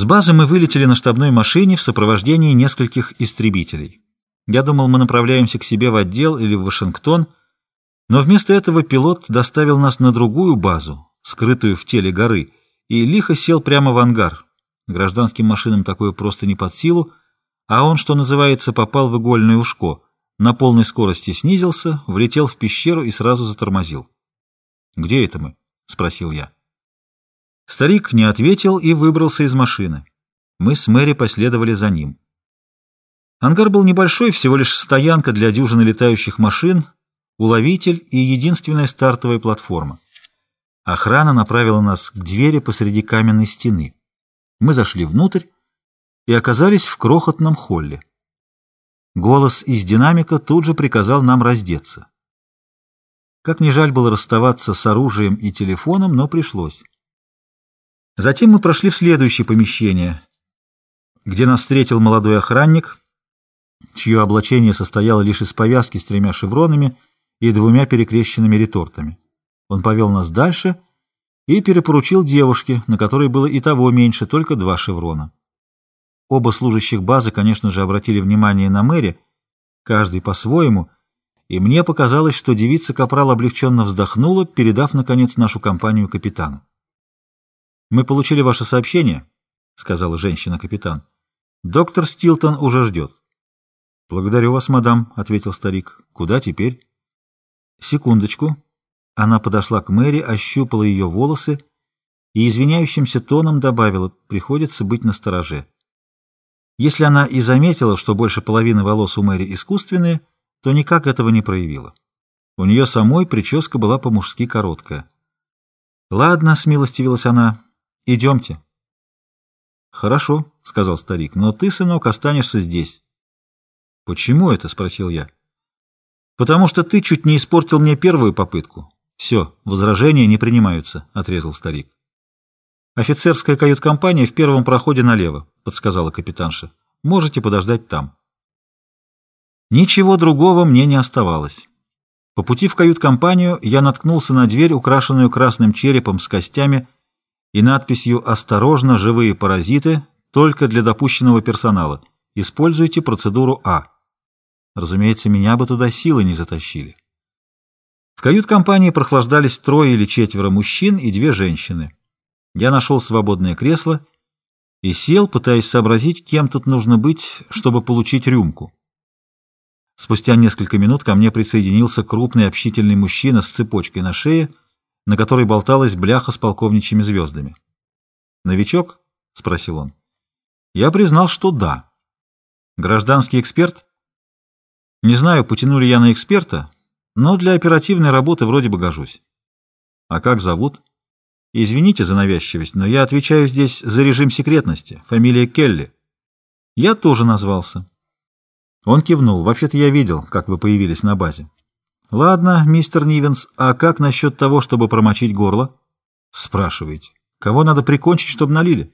С базы мы вылетели на штабной машине в сопровождении нескольких истребителей. Я думал, мы направляемся к себе в отдел или в Вашингтон, но вместо этого пилот доставил нас на другую базу, скрытую в теле горы, и лихо сел прямо в ангар. Гражданским машинам такое просто не под силу, а он, что называется, попал в игольное ушко, на полной скорости снизился, влетел в пещеру и сразу затормозил. «Где это мы?» — спросил я. Старик не ответил и выбрался из машины. Мы с Мэри последовали за ним. Ангар был небольшой, всего лишь стоянка для дюжины летающих машин, уловитель и единственная стартовая платформа. Охрана направила нас к двери посреди каменной стены. Мы зашли внутрь и оказались в крохотном холле. Голос из динамика тут же приказал нам раздеться. Как ни жаль было расставаться с оружием и телефоном, но пришлось. Затем мы прошли в следующее помещение, где нас встретил молодой охранник, чье облачение состояло лишь из повязки с тремя шевронами и двумя перекрещенными ретортами. Он повел нас дальше и перепоручил девушке, на которой было и того меньше, только два шеврона. Оба служащих базы, конечно же, обратили внимание на Мэри, каждый по-своему, и мне показалось, что девица-капрал облегченно вздохнула, передав, наконец, нашу компанию капитану. «Мы получили ваше сообщение», — сказала женщина-капитан. «Доктор Стилтон уже ждет». «Благодарю вас, мадам», — ответил старик. «Куда теперь?» «Секундочку». Она подошла к Мэри, ощупала ее волосы и извиняющимся тоном добавила, приходится быть настороже. Если она и заметила, что больше половины волос у Мэри искусственные, то никак этого не проявила. У нее самой прическа была по-мужски короткая. «Ладно», — смилостивилась она, Идемте. Хорошо, сказал старик, но ты, сынок, останешься здесь. Почему это? спросил я. Потому что ты чуть не испортил мне первую попытку. Все, возражения не принимаются, отрезал старик. Офицерская кают-компания в первом проходе налево, подсказала капитанша. Можете подождать там. Ничего другого мне не оставалось. По пути в кают-компанию я наткнулся на дверь, украшенную красным черепом с костями, и надписью «Осторожно, живые паразиты, только для допущенного персонала. Используйте процедуру А». Разумеется, меня бы туда силы не затащили. В кают-компании прохлаждались трое или четверо мужчин и две женщины. Я нашел свободное кресло и сел, пытаясь сообразить, кем тут нужно быть, чтобы получить рюмку. Спустя несколько минут ко мне присоединился крупный общительный мужчина с цепочкой на шее — на которой болталась бляха с полковничьими звездами. «Новичок?» — спросил он. Я признал, что да. Гражданский эксперт? Не знаю, потянули я на эксперта, но для оперативной работы вроде бы гожусь. А как зовут? Извините за навязчивость, но я отвечаю здесь за режим секретности. Фамилия Келли. Я тоже назвался. Он кивнул. Вообще-то я видел, как вы появились на базе. «Ладно, мистер Нивенс, а как насчет того, чтобы промочить горло?» «Спрашиваете. Кого надо прикончить, чтобы налили?»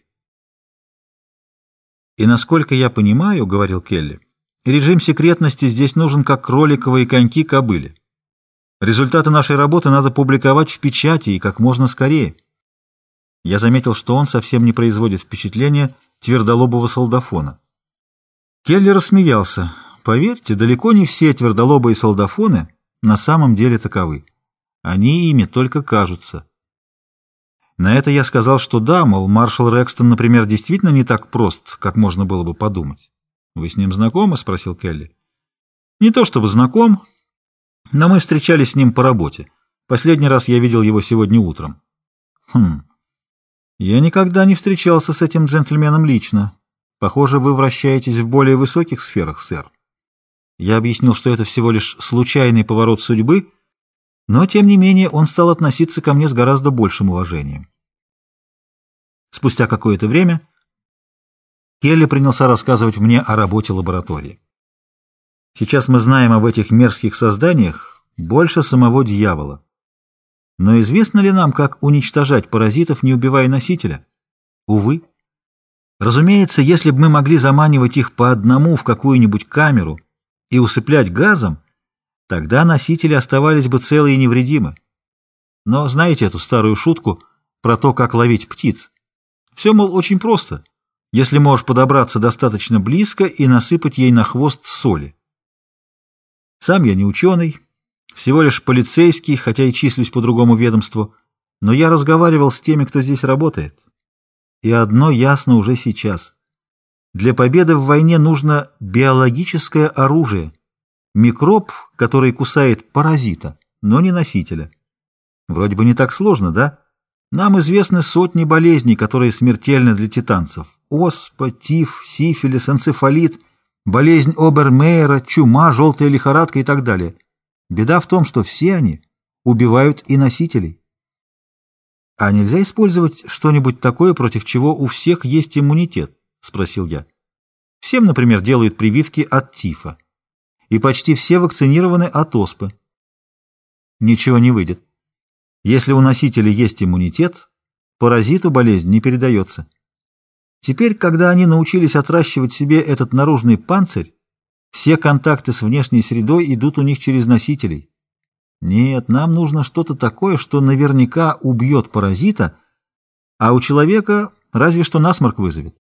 «И насколько я понимаю, — говорил Келли, — режим секретности здесь нужен как кроликовые коньки кобыли. Результаты нашей работы надо публиковать в печати и как можно скорее». Я заметил, что он совсем не производит впечатления твердолобого солдафона. Келли рассмеялся. «Поверьте, далеко не все твердолобые солдафоны — на самом деле таковы. Они ими только кажутся. На это я сказал, что да, мол, маршал Рекстон, например, действительно не так прост, как можно было бы подумать. «Вы с ним знакомы?» — спросил Келли. «Не то чтобы знаком, но мы встречались с ним по работе. Последний раз я видел его сегодня утром». «Хм. Я никогда не встречался с этим джентльменом лично. Похоже, вы вращаетесь в более высоких сферах, сэр». Я объяснил, что это всего лишь случайный поворот судьбы, но, тем не менее, он стал относиться ко мне с гораздо большим уважением. Спустя какое-то время Келли принялся рассказывать мне о работе лаборатории. Сейчас мы знаем об этих мерзких созданиях больше самого дьявола. Но известно ли нам, как уничтожать паразитов, не убивая носителя? Увы. Разумеется, если бы мы могли заманивать их по одному в какую-нибудь камеру и усыплять газом, тогда носители оставались бы целы и невредимы. Но знаете эту старую шутку про то, как ловить птиц? Все, мол, очень просто. если можешь подобраться достаточно близко и насыпать ей на хвост соли. Сам я не ученый, всего лишь полицейский, хотя и числюсь по другому ведомству, но я разговаривал с теми, кто здесь работает. И одно ясно уже сейчас. Для победы в войне нужно биологическое оружие, микроб, который кусает паразита, но не носителя. Вроде бы не так сложно, да? Нам известны сотни болезней, которые смертельны для титанцев. Оспа, тиф, сифилис, энцефалит, болезнь Обермейера, чума, желтая лихорадка и так далее. Беда в том, что все они убивают и носителей. А нельзя использовать что-нибудь такое, против чего у всех есть иммунитет? Спросил я. Всем, например, делают прививки от тифа. И почти все вакцинированы от оспы. Ничего не выйдет. Если у носителя есть иммунитет, паразиту болезнь не передается. Теперь, когда они научились отращивать себе этот наружный панцирь, все контакты с внешней средой идут у них через носителей. Нет, нам нужно что-то такое, что наверняка убьет паразита, а у человека разве что насморк вызовет.